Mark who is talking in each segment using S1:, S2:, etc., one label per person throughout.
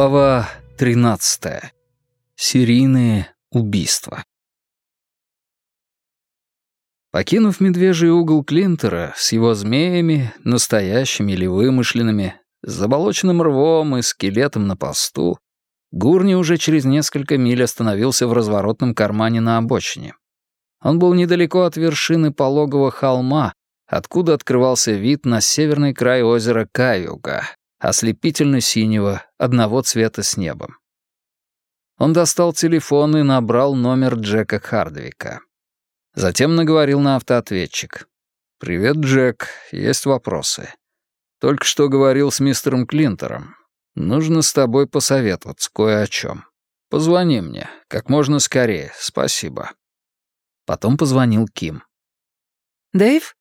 S1: Глава 13. Серийные убийства. Покинув медвежий угол Клинтера с его змеями, настоящими или вымышленными, с заболоченным рвом и скелетом на посту, Гурни уже через несколько миль остановился в разворотном кармане на обочине. Он был недалеко от вершины пологого холма, откуда открывался вид на северный край озера Каюга, ослепительно-синего, одного цвета с небом. Он достал телефон и набрал номер Джека Хардвика. Затем наговорил на автоответчик. «Привет, Джек, есть вопросы. Только что говорил с мистером Клинтером. Нужно с тобой посоветоваться кое о чем. Позвони мне, как можно скорее, спасибо». Потом позвонил Ким.
S2: «Дэйв?»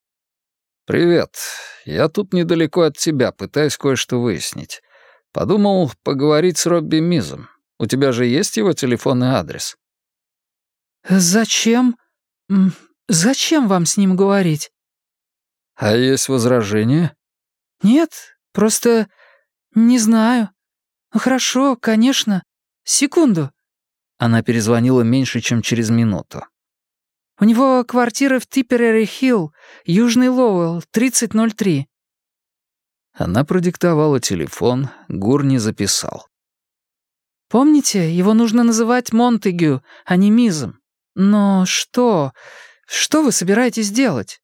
S1: «Привет. Я тут недалеко от тебя, пытаюсь кое-что выяснить. Подумал поговорить с Робби Мизом. У тебя же есть его телефон и адрес?»
S2: «Зачем? Зачем вам с ним говорить?»
S1: «А есть возражения?»
S2: «Нет, просто не знаю. Хорошо, конечно. Секунду».
S1: Она перезвонила меньше, чем через минуту.
S2: У него квартира в Типперери-Хилл, Южный Лоуэлл, 3003».
S1: Она продиктовала телефон, Гурни записал.
S2: «Помните, его нужно называть Монтегю, а не Мизом. Но что? Что вы собираетесь делать?»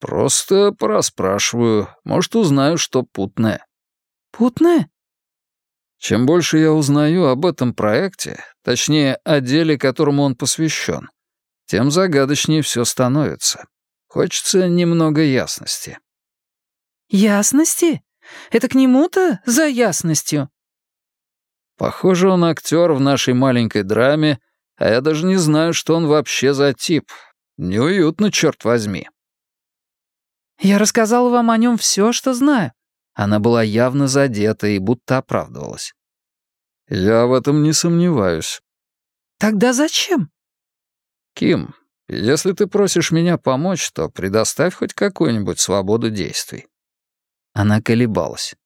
S1: «Просто пораспрашиваю. Может, узнаю, что путное».
S2: «Путное?»
S1: Чем больше я узнаю об этом проекте, точнее, о деле, которому он посвящен, тем загадочнее все становится. Хочется немного ясности.
S2: «Ясности? Это к нему-то за ясностью?»
S1: Похоже, он актер в нашей маленькой драме, а я даже не знаю, что он вообще за тип. Неуютно, черт возьми.
S2: «Я рассказал вам о нем все, что знаю».
S1: Она была явно задета и будто оправдывалась. «Я в этом не сомневаюсь».
S2: «Тогда зачем?»
S1: «Ким, если ты просишь меня помочь, то предоставь хоть какую-нибудь свободу действий». Она колебалась.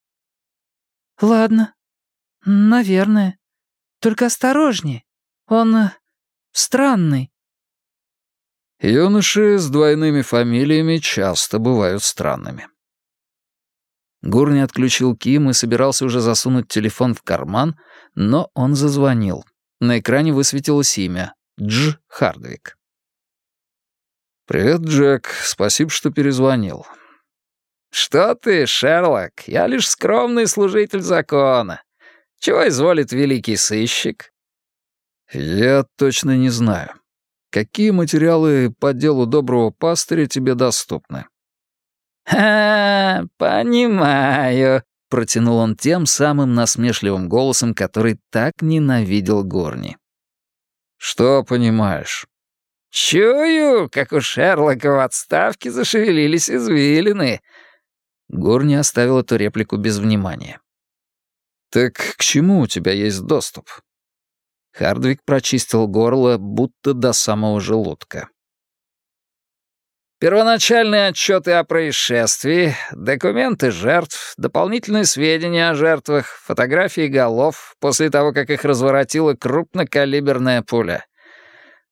S2: «Ладно, наверное. Только осторожнее. Он э, странный».
S1: Юноши с двойными фамилиями часто бывают странными. Гурни отключил Ким и собирался уже засунуть телефон в карман, но он зазвонил. На экране высветилось имя Дж. Хардвик. «Привет, Джек. Спасибо, что перезвонил».
S3: «Что ты, Шерлок? Я лишь скромный служитель закона. Чего изволит великий сыщик?»
S1: «Я точно не знаю. Какие материалы по делу доброго пастыря тебе доступны?»
S3: «А, понимаю», — протянул он тем самым насмешливым голосом, который так ненавидел Горни.
S1: «Что понимаешь?»
S3: «Чую, как у Шерлока в отставке зашевелились извилины».
S1: Гор не оставил эту реплику без внимания. «Так к чему у тебя есть доступ?» Хардвик прочистил горло, будто до самого желудка.
S3: Первоначальные отчеты о происшествии, документы жертв, дополнительные сведения о жертвах, фотографии голов после того, как их разворотила крупнокалиберная пуля.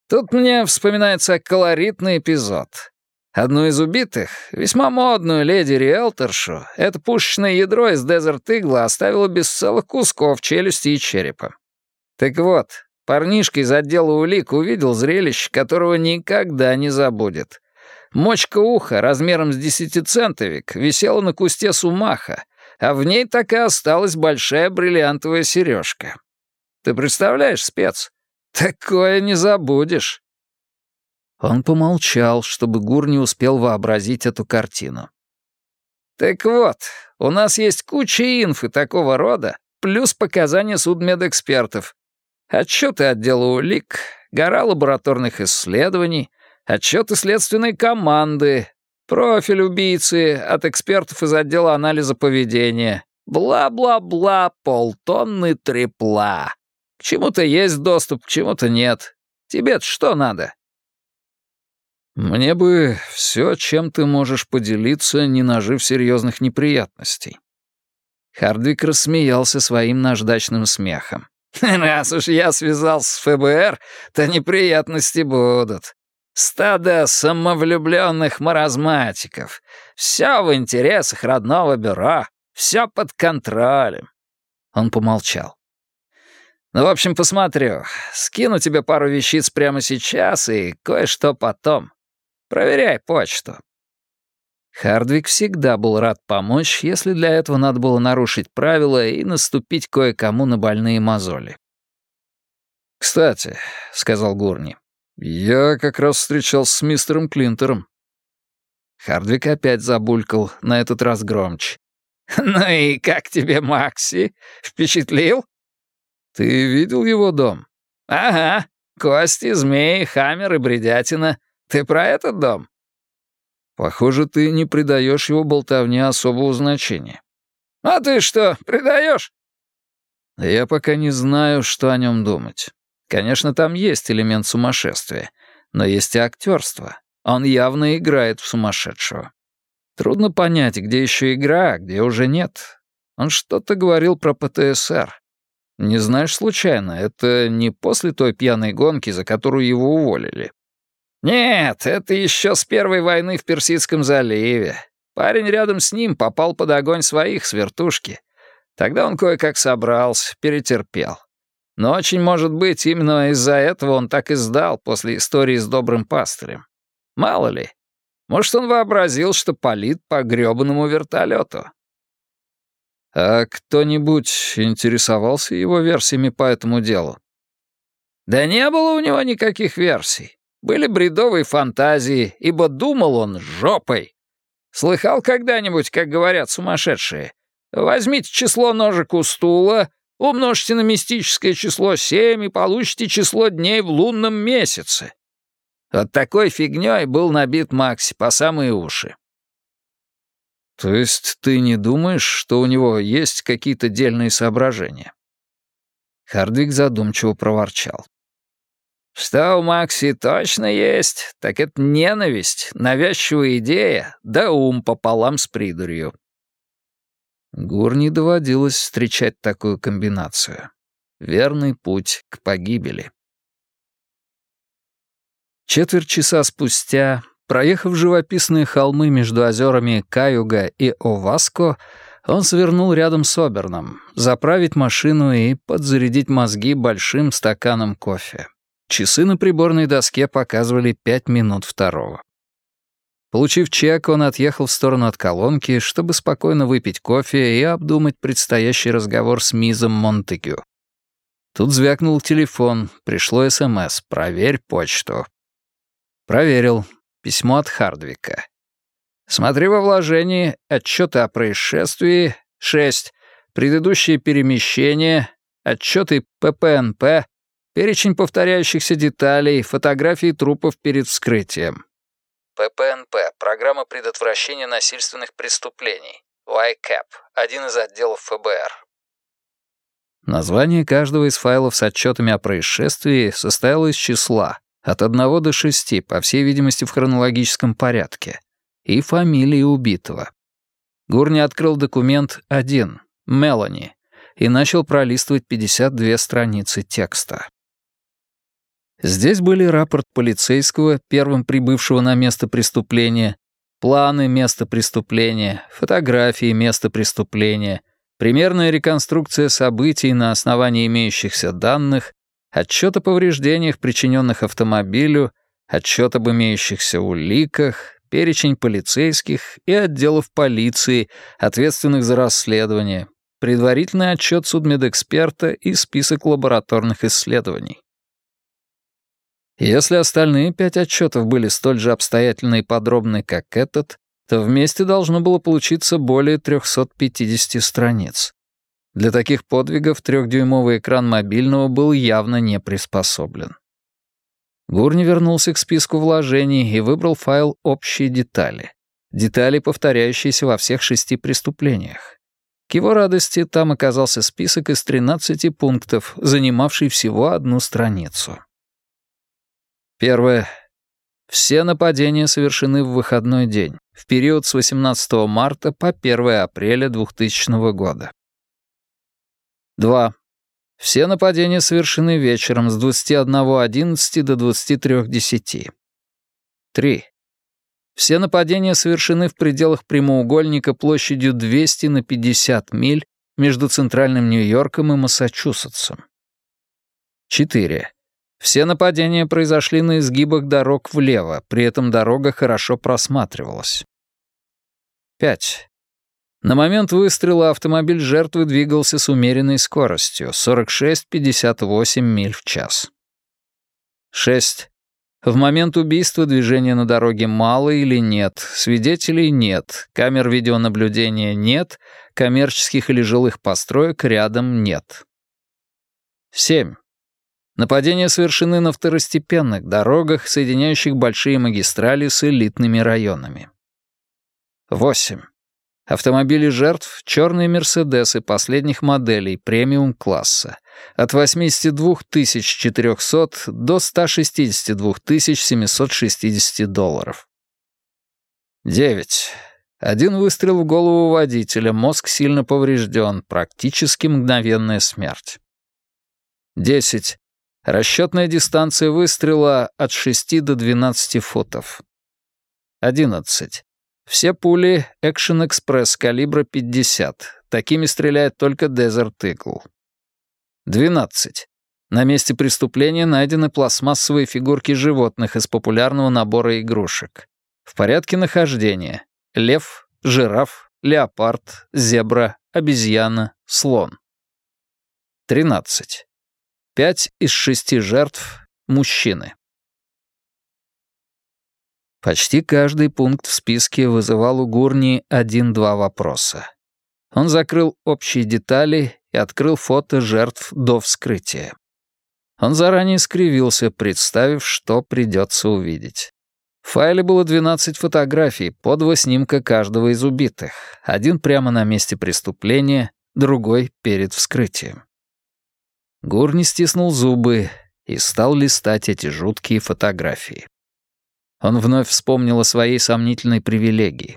S3: Тут мне вспоминается колоритный эпизод. Одну из убитых, весьма модную леди-риэлторшу, это пушечное ядро из Дезерт Игла оставило без целых кусков челюсти и черепа. Так вот, парнишка из отдела улик увидел зрелище, которого никогда не забудет — Мочка уха размером с десятицентовик висела на кусте сумаха, а в ней так и осталась большая бриллиантовая сережка. Ты представляешь, спец? Такое не забудешь.
S1: Он помолчал, чтобы Гур не успел вообразить эту картину.
S3: «Так вот, у нас есть куча инфы такого рода, плюс показания судмедэкспертов, отчеты отдела улик, гора лабораторных исследований, отчеты следственной команды, профиль убийцы от экспертов из отдела анализа поведения, бла-бла-бла, полтонны трепла. К чему-то есть доступ, к чему-то нет. тебе что надо?»
S1: «Мне бы все, чем ты можешь поделиться, не нажив серьезных неприятностей». Хардвик рассмеялся своим наждачным смехом.
S3: «Раз уж я связался с ФБР, то неприятности будут. Стадо самовлюбленных маразматиков. Все в интересах родного бюро, все под контролем».
S1: Он помолчал.
S3: «Ну, в общем, посмотрю. Скину тебе пару вещиц прямо сейчас и кое-что потом. Проверяй почту.
S1: Хардвик всегда был рад помочь, если для этого надо было нарушить правила и наступить кое-кому на больные мозоли.
S3: «Кстати», — сказал Гурни, — «я как раз встречался с мистером Клинтером».
S1: Хардвик опять забулькал, на этот раз громче.
S3: «Ну и как тебе, Макси? Впечатлил?»
S1: «Ты видел его дом?»
S3: «Ага. Кости, змеи, хаммер и бредятина. Ты про этот дом?»
S1: Похоже, ты не придаешь его болтовне особого значения.
S3: А ты что, придаешь?
S1: Я пока не знаю, что о нем думать. Конечно, там есть элемент сумасшествия, но есть и актерство. Он явно играет в сумасшедшего. Трудно понять, где еще игра, а где уже нет. Он что-то говорил про ПТСР. Не знаешь случайно, это не после той пьяной гонки, за которую его уволили.
S3: «Нет, это еще с первой войны в Персидском заливе. Парень рядом с ним попал под огонь своих с вертушки. Тогда он кое-как собрался, перетерпел. Но очень может быть, именно из-за этого он так и сдал после истории с добрым пастырем. Мало ли. Может, он вообразил, что палит по грёбаному вертолету.
S1: А кто-нибудь интересовался его версиями по этому делу?
S3: Да не было у него никаких версий. Были бредовые фантазии, ибо думал он жопой. Слыхал когда-нибудь, как говорят сумасшедшие? Возьмите число ножек у стула, умножьте на мистическое число семь и получите число дней в лунном месяце. Вот такой фигнёй был набит Макси по самые уши.
S1: То есть ты не думаешь, что у него есть какие-то дельные соображения? Хардвик задумчиво проворчал.
S3: Что у Макси точно есть, так это ненависть, навязчивая идея, да ум пополам с придурью.
S1: Гур не доводилось встречать такую комбинацию. Верный путь к погибели. Четверть часа спустя, проехав живописные холмы между озерами Каюга и Оваско, он свернул рядом с Оберном, заправить машину и подзарядить мозги большим стаканом кофе. Часы на приборной доске показывали пять минут второго. Получив чек, он отъехал в сторону от колонки, чтобы спокойно выпить кофе и обдумать предстоящий разговор с Мизом Монтегю. Тут звякнул телефон, пришло СМС «Проверь почту». Проверил. Письмо от Хардвика. «Смотри во вложении, отчеты о происшествии, 6, предыдущие перемещения, отчеты ППНП, Перечень повторяющихся деталей, фотографии трупов перед вскрытием.
S4: ППНП — программа предотвращения насильственных преступлений. YCAP — один из отделов ФБР.
S1: Название каждого из файлов с отчетами о происшествии состояло из числа от 1 до 6, по всей видимости, в хронологическом порядке, и фамилии убитого. Гурни открыл документ 1, Мелани, и начал пролистывать 52 страницы текста. Здесь были рапорт полицейского, первым прибывшего на место преступления, планы места преступления, фотографии места преступления, примерная реконструкция событий на основании имеющихся данных, отчет о повреждениях, причиненных автомобилю, отчет об имеющихся уликах, перечень полицейских и отделов полиции, ответственных за расследование, предварительный отчет судмедэксперта и список лабораторных исследований. Если остальные пять отчетов были столь же обстоятельны и подробны, как этот, то вместе должно было получиться более 350 страниц. Для таких подвигов трехдюймовый экран мобильного был явно не приспособлен. Гурни вернулся к списку вложений и выбрал файл «Общие детали». Детали, повторяющиеся во всех шести преступлениях. К его радости там оказался список из 13 пунктов, занимавший всего одну страницу. Первое. Все нападения совершены в выходной день, в период с 18 марта по 1 апреля 2000 года. 2. Все нападения совершены вечером с 21.11 до 23.10. 3. Все нападения совершены в пределах прямоугольника площадью 200 на 50 миль между центральным Нью-Йорком и Массачусетсом. 4. Все нападения произошли на изгибах дорог влево, при этом дорога хорошо просматривалась. 5. На момент выстрела автомобиль жертвы двигался с умеренной скоростью — 46-58 миль в час. 6. В момент убийства движения на дороге мало или нет, свидетелей нет, камер видеонаблюдения нет, коммерческих или жилых построек рядом нет. 7. Нападения совершены на второстепенных дорогах, соединяющих большие магистрали с элитными районами. 8. Автомобили жертв — черные «Мерседесы» последних моделей премиум-класса. От 82 400 до 162 760 долларов. 9. Один выстрел в голову водителя, мозг сильно поврежден, практически мгновенная смерть. 10. Расчетная дистанция выстрела от 6 до 12 футов. 11. Все пули Action Express калибра 50. Такими стреляет только Desert Eagle. 12. На месте преступления найдены пластмассовые фигурки животных из популярного набора игрушек. В порядке нахождения. Лев, жираф, леопард, зебра, обезьяна, слон. 13. Пять из шести жертв — мужчины. Почти каждый пункт в списке вызывал у Гурни один-два вопроса. Он закрыл общие детали и открыл фото жертв до вскрытия. Он заранее скривился, представив, что придется увидеть. В файле было 12 фотографий, по два снимка каждого из убитых. Один прямо на месте преступления, другой перед вскрытием. Гурни стиснул зубы и стал листать эти жуткие фотографии. Он вновь вспомнил о своей сомнительной привилегии.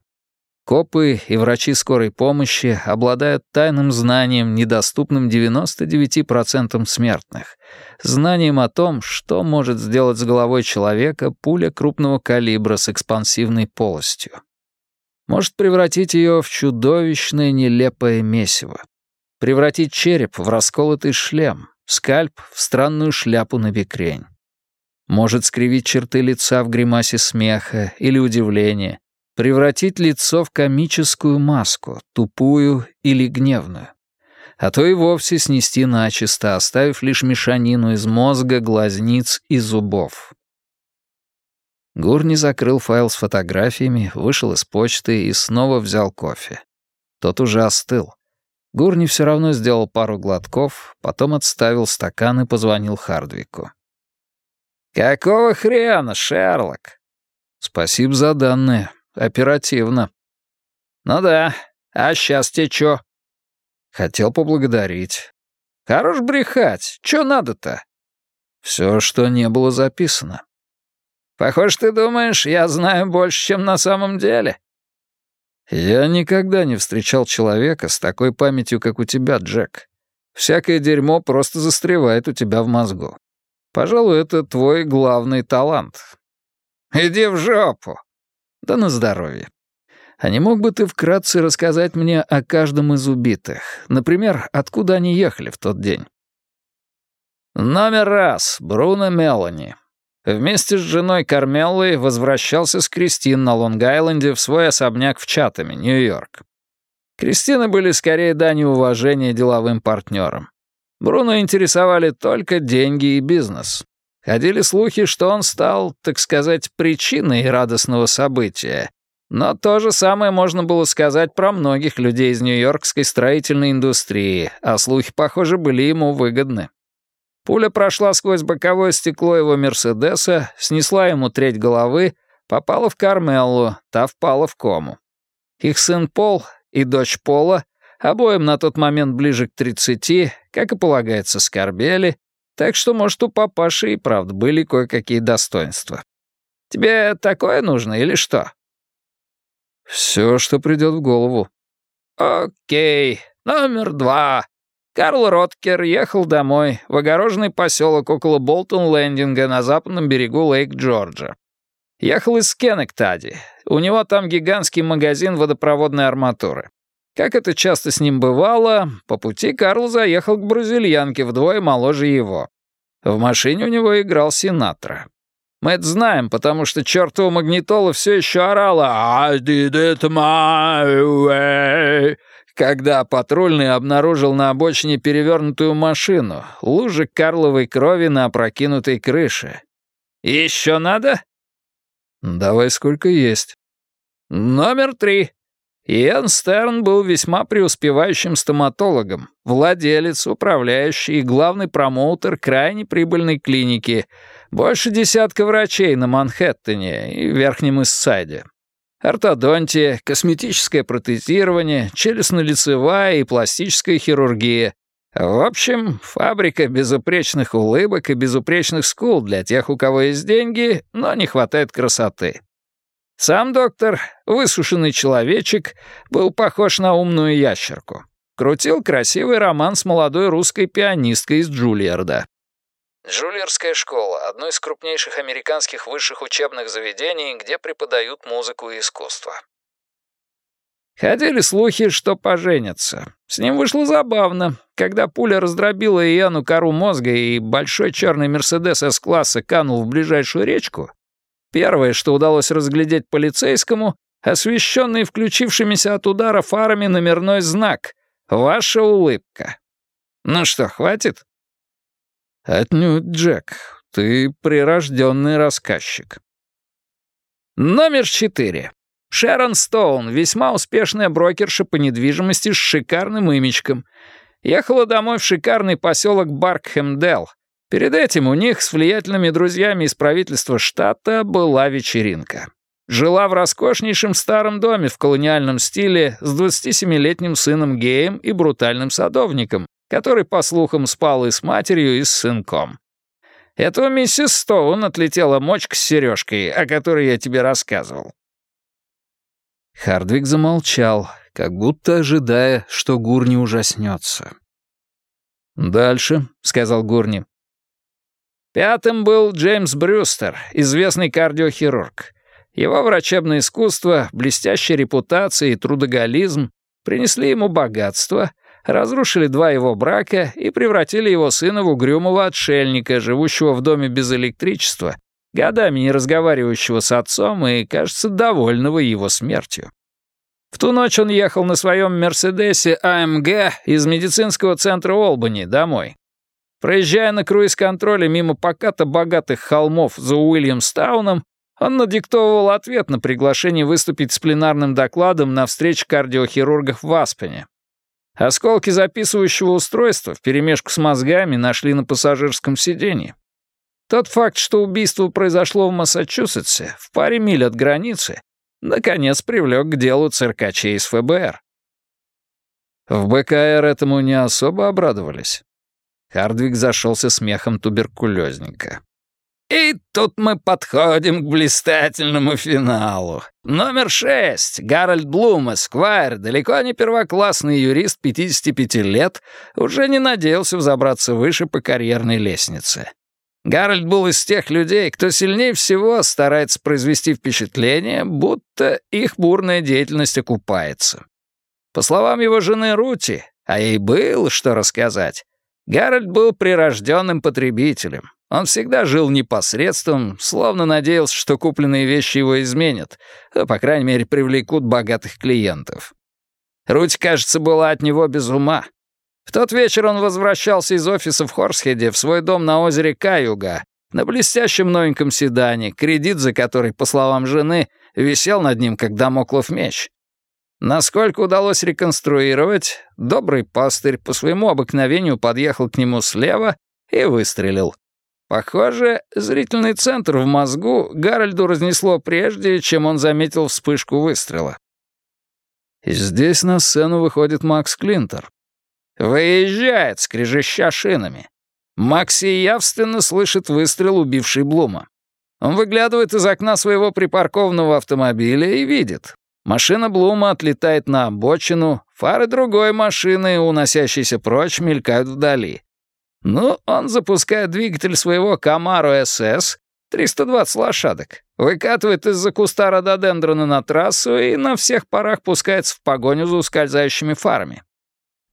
S1: Копы и врачи скорой помощи обладают тайным знанием, недоступным 99% смертных. Знанием о том, что может сделать с головой человека пуля крупного калибра с экспансивной полостью. Может превратить ее в чудовищное нелепое месиво. Превратить череп в расколотый шлем, скальп в странную шляпу на бекрень. Может скривить черты лица в гримасе смеха или удивления, превратить лицо в комическую маску, тупую или гневную. А то и вовсе снести начисто, оставив лишь мешанину из мозга, глазниц и зубов. Гурни закрыл файл с фотографиями, вышел из почты и снова взял кофе. Тот уже остыл. Гурни все равно сделал пару глотков, потом отставил стакан и позвонил Хардвику. «Какого хрена, Шерлок?» «Спасибо за данные. Оперативно». «Ну да. А сейчас тебе чё?» «Хотел поблагодарить». «Хорош брехать. Чё надо-то?» «Всё, что не было записано». «Похоже, ты думаешь, я знаю больше, чем на самом деле?» «Я никогда не встречал человека с такой памятью, как у тебя, Джек. Всякое дерьмо просто застревает у тебя в мозгу. Пожалуй, это твой главный талант. Иди в жопу. Да на здоровье. А не мог бы ты вкратце рассказать мне о каждом из убитых? Например, откуда они ехали в тот день? Номер раз. Бруно Мелани. Вместе с женой Кармеллой возвращался с Кристин на Лонг-Айленде в свой особняк в Чатами, Нью-Йорк. Кристины были скорее дани уважения деловым партнерам. Бруно интересовали только деньги и бизнес. Ходили слухи, что он стал, так сказать, причиной радостного события. Но то же самое можно было сказать про многих людей из нью-йоркской строительной индустрии, а слухи, похоже, были ему выгодны. Пуля прошла сквозь боковое стекло его «Мерседеса», снесла ему треть головы, попала в Кармеллу, та впала в кому. Их сын Пол и дочь Пола Обоим на тот момент ближе к тридцати, как и полагается, скорбели, так что, может, у папаши и правда были кое-какие достоинства. Тебе такое нужно или что? Все, что придет в голову. Окей, номер два.
S3: Карл Роткер ехал домой в огороженный поселок около Болтон-Лендинга на западном берегу Лейк-Джорджа. Ехал из Кеннектади. У него там гигантский магазин водопроводной арматуры. Как это часто с ним бывало, по пути Карл заехал к бразильянке вдвое моложе его. В машине у него играл Синатра. Мы это знаем, потому что чертова магнитола все еще орала «I did it my way», когда патрульный обнаружил на обочине перевернутую машину, лужи карловой крови на опрокинутой крыше. «Еще надо?»
S1: «Давай сколько есть».
S3: «Номер три. Иэн Стерн был весьма преуспевающим стоматологом, владелец, управляющий и главный промоутер крайне прибыльной клиники, больше десятка врачей на Манхэттене и Верхнем Иссайде. Ортодонтия, косметическое протезирование, челюстно-лицевая и пластическая хирургия. В общем, фабрика безупречных улыбок и безупречных скул для тех, у кого есть деньги, но не хватает красоты. Сам доктор, высушенный человечек, был похож на умную ящерку. Крутил красивый роман с молодой русской пианисткой из Джульярда.
S4: Джульерская школа — одно из крупнейших американских высших учебных заведений, где преподают музыку и искусство.
S3: Ходили слухи, что поженятся. С ним вышло забавно. Когда пуля раздробила Иоанну кору мозга и большой черный Мерседес С-класса канул в ближайшую речку, Первое, что удалось разглядеть полицейскому, освещенный включившимися от удара фарами номерной знак «Ваша улыбка». Ну что, хватит?
S1: Отнюдь, Джек. Ты прирожденный рассказчик.
S3: Номер четыре. Шерон Стоун, весьма успешная брокерша по недвижимости с шикарным имечком. Ехала домой в шикарный поселок Баркхемдел, Перед этим у них с влиятельными друзьями из правительства штата была вечеринка. Жила в роскошнейшем старом доме в колониальном стиле с 27-летним сыном геем и брутальным садовником, который, по слухам, спал и с матерью, и с сынком. Этого миссис Стоун отлетела мочка с сережкой, о которой я тебе рассказывал.
S1: Хардвик замолчал, как будто ожидая, что Гурни ужаснется. «Дальше», — сказал Гурни.
S3: Пятым был Джеймс Брюстер, известный кардиохирург. Его врачебное искусство, блестящая репутация и трудоголизм принесли ему богатство, разрушили два его брака и превратили его сына в угрюмого отшельника, живущего в доме без электричества, годами не разговаривающего с отцом и, кажется, довольного его смертью. В ту ночь он ехал на своем «Мерседесе АМГ» из медицинского центра Олбани домой. Проезжая на круиз-контроле мимо поката богатых холмов за Уильямстауном, он надиктовывал ответ на приглашение выступить с пленарным докладом на встрече кардиохирургов в Аспене. Осколки записывающего устройства вперемешку с мозгами нашли на пассажирском сиденье. Тот факт, что убийство произошло в Массачусетсе, в паре миль от границы, наконец привлек к делу циркачей из ФБР.
S1: В БКР этому не особо обрадовались.
S3: Хардвик зашелся смехом туберкулезника. И тут мы подходим к блистательному финалу. Номер шесть. Гарольд Блум, эсквайр, далеко не первоклассный юрист 55 лет, уже не надеялся взобраться выше по карьерной лестнице. Гарольд был из тех людей, кто сильнее всего старается произвести впечатление, будто их бурная деятельность окупается. По словам его жены Рути, а ей было что рассказать, Гарольд был прирожденным потребителем. Он всегда жил не по средствам, словно надеялся, что купленные вещи его изменят, а, по крайней мере, привлекут богатых клиентов. Руть, кажется, была от него без ума. В тот вечер он возвращался из офиса в Хорсхеде в свой дом на озере Каюга, на блестящем новеньком седане, кредит за который, по словам жены, висел над ним, как домоклов меч. Насколько удалось реконструировать, добрый пастырь по своему обыкновению подъехал к нему слева и выстрелил. Похоже, зрительный центр в мозгу Гарольду разнесло прежде, чем он заметил вспышку выстрела.
S1: Здесь на сцену выходит Макс Клинтер.
S3: Выезжает, скрежеща шинами. Макси явственно слышит выстрел, убивший Блума. Он выглядывает из окна своего припаркованного автомобиля и видит. Машина Блума отлетает на обочину, фары другой машины, уносящейся прочь, мелькают вдали. Ну, он запускает двигатель своего Камаро СС, 320 лошадок, выкатывает из-за куста рододендрона на трассу и на всех парах пускается в погоню за ускользающими фарами.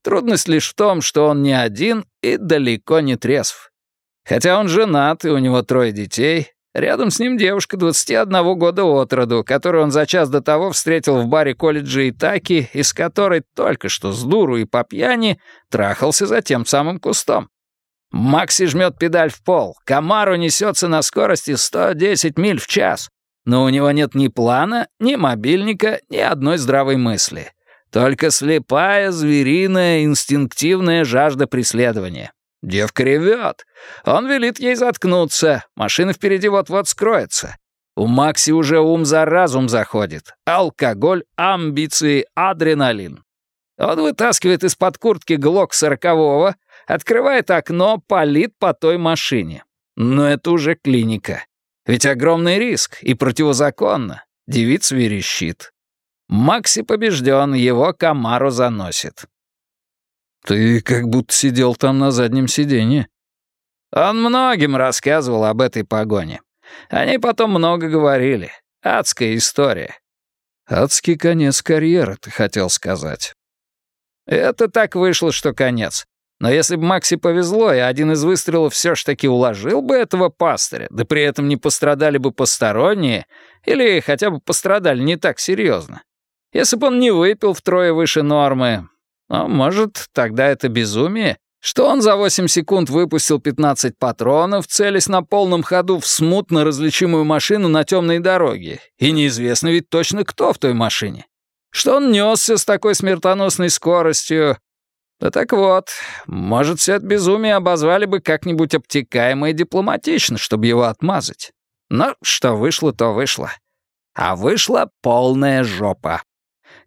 S3: Трудность лишь в том, что он не один и далеко не трезв. Хотя он женат, и у него трое детей, рядом с ним девушка 21 года от роду, которую он за час до того встретил в баре колледжа Итаки, из которой только что с дуру и по пьяни трахался за тем самым кустом. Макси жмет педаль в пол, Камару несется на скорости 110 миль в час, но у него нет ни плана, ни мобильника, ни одной здравой мысли. Только слепая, звериная, инстинктивная жажда преследования. Девка ревет. Он велит ей заткнуться. Машина впереди вот-вот скроется. У Макси уже ум за разум заходит. Алкоголь, амбиции, адреналин. Он вытаскивает из-под куртки глок сорокового, Открывает окно, палит по той машине. Но это уже клиника. Ведь огромный риск и противозаконно. Девица верещит. Макси побежден, его Камару заносит.
S1: «Ты как будто сидел там на заднем сиденье».
S3: Он многим рассказывал об этой погоне. Они потом много говорили. Адская история.
S1: Адский конец карьеры, ты хотел сказать.
S3: Это так вышло, что конец. Но если бы Макси повезло, и один из выстрелов все ж таки уложил бы этого пастыря, да при этом не пострадали бы посторонние, или хотя бы пострадали не так серьезно. Если бы он не выпил втрое выше нормы, ну, может, тогда это безумие, что он за 8 секунд выпустил 15 патронов, целясь на полном ходу в смутно различимую машину на темной дороге, и неизвестно ведь точно, кто в той машине. Что он несся с такой смертоносной скоростью, да так вот, может, все это безумие обозвали бы как-нибудь обтекаемо и дипломатично, чтобы его отмазать. Но что вышло, то вышло. А вышла полная жопа.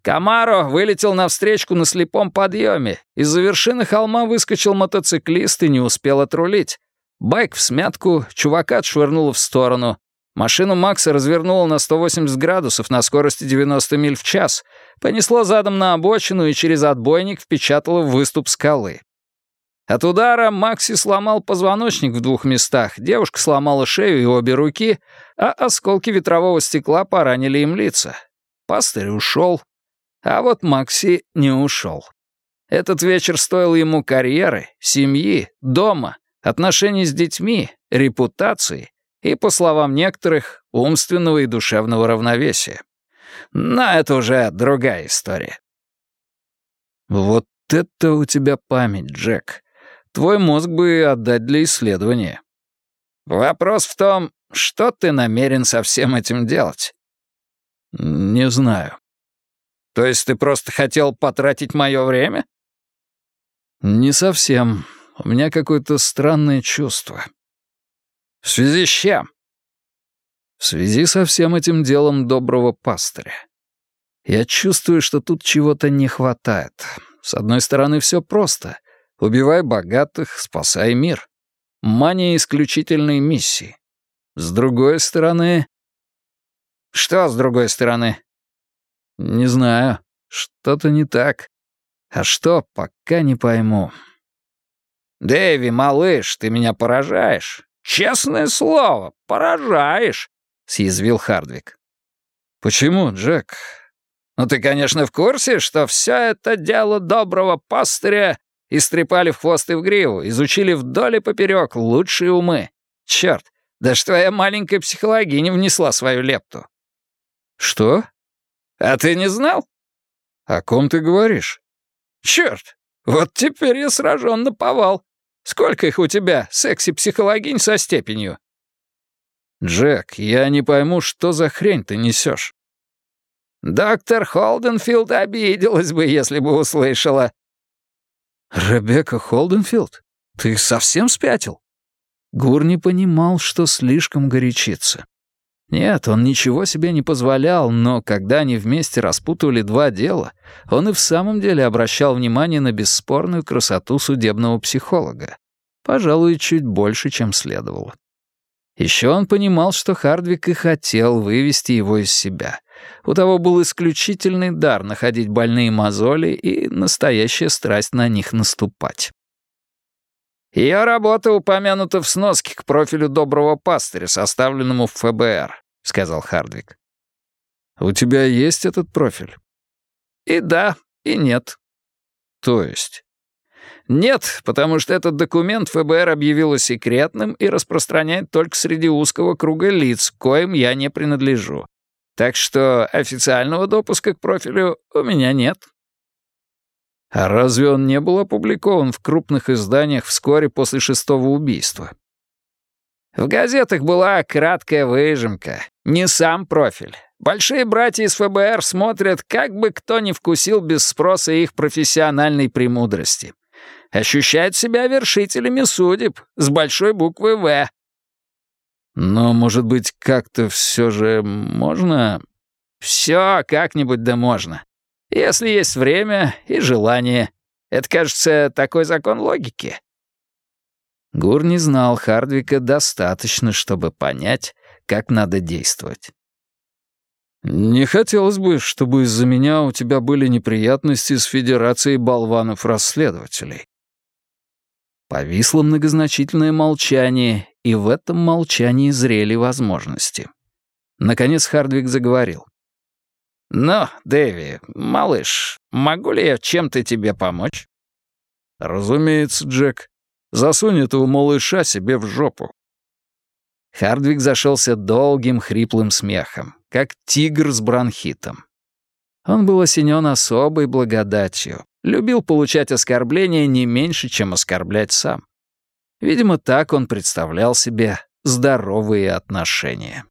S3: Камаро вылетел навстречку на слепом подъеме. Из-за вершины холма выскочил мотоциклист и не успел отрулить. Байк в смятку, чувака отшвырнуло в сторону. Машину Макса развернуло на 180 градусов на скорости 90 миль в час, понесло задом на обочину и через отбойник впечатало в выступ скалы. От удара Макси сломал позвоночник в двух местах, девушка сломала шею и обе руки, а осколки ветрового стекла поранили им лица. Пастырь ушел, а вот Макси не ушел. Этот вечер стоил ему карьеры, семьи, дома, отношений с детьми, репутации и, по словам некоторых, умственного и душевного равновесия. Но это уже другая история.
S1: Вот это у тебя память, Джек. Твой мозг бы отдать для исследования.
S3: Вопрос в том, что ты намерен со всем этим делать?
S1: Не знаю.
S3: То есть ты просто хотел потратить мое время?
S1: Не совсем. У меня какое-то странное чувство.
S3: В связи с чем?
S1: В связи со всем этим делом доброго пастыря. Я чувствую, что тут чего-то не хватает. С одной стороны, все просто. Убивай богатых, спасай мир. Мания исключительной миссии. С другой стороны...
S3: Что с другой стороны?
S1: Не знаю. Что-то не так. А что, пока не пойму.
S3: «Дэви, малыш, ты меня поражаешь. «Честное слово, поражаешь», — съязвил Хардвик.
S1: «Почему, Джек?»
S3: «Ну ты, конечно, в курсе, что все это дело доброго пастыря истрепали в хвост и в гриву, изучили вдоль и поперек лучшие умы. Черт, да что твоя маленькая психологиня внесла свою лепту».
S1: «Что?»
S3: «А ты не знал?»
S1: «О ком ты говоришь?»
S3: «Черт, вот теперь я сражен на повал. Сколько их у тебя, секси-психологинь со степенью?»
S1: «Джек, я не пойму, что за хрень ты несешь.
S3: «Доктор Холденфилд обиделась бы, если бы услышала».
S1: «Ребекка Холденфилд? Ты совсем спятил?» Гур не понимал, что слишком горячится. Нет, он ничего себе не позволял, но когда они вместе распутывали два дела, он и в самом деле обращал внимание на бесспорную красоту судебного психолога. Пожалуй, чуть больше, чем следовало. Еще он понимал, что Хардвик и хотел вывести его из себя, У того был исключительный дар находить больные мозоли и настоящая страсть на них наступать.
S3: Ее работа упомянута в сноске к профилю доброго пастыря, составленному в ФБР», — сказал Хардвик.
S1: «У тебя есть этот профиль?»
S3: «И да, и нет».
S1: «То есть?»
S3: «Нет, потому что этот документ ФБР объявило секретным и распространяет только среди узкого круга лиц, коим я не принадлежу. Так что официального допуска к профилю у меня нет».
S1: А разве он не был опубликован в крупных изданиях вскоре после шестого убийства?
S3: В газетах была краткая выжимка, не сам профиль. Большие братья из ФБР смотрят, как бы кто ни вкусил без спроса их профессиональной премудрости. Ощущают себя вершителями судеб с большой буквы «В».
S1: Но, может быть, как-то все же можно...
S3: Все как-нибудь да можно. Если есть время и желание. Это, кажется, такой закон логики.
S1: Гур не знал Хардвика достаточно, чтобы понять, как надо действовать. «Не хотелось бы, чтобы из-за меня у тебя были неприятности с Федерацией болванов-расследователей». Повисло многозначительное молчание, и в этом молчании зрели возможности. Наконец Хардвик заговорил.
S3: «Ну, Дэви, малыш, могу ли я чем-то тебе помочь?»
S1: «Разумеется, Джек. Засунь этого малыша себе в жопу».
S3: Хардвик зашелся долгим хриплым смехом, как тигр с бронхитом. Он был осенен особой благодатью, любил получать оскорбления не меньше, чем оскорблять сам. Видимо, так он представлял себе здоровые отношения.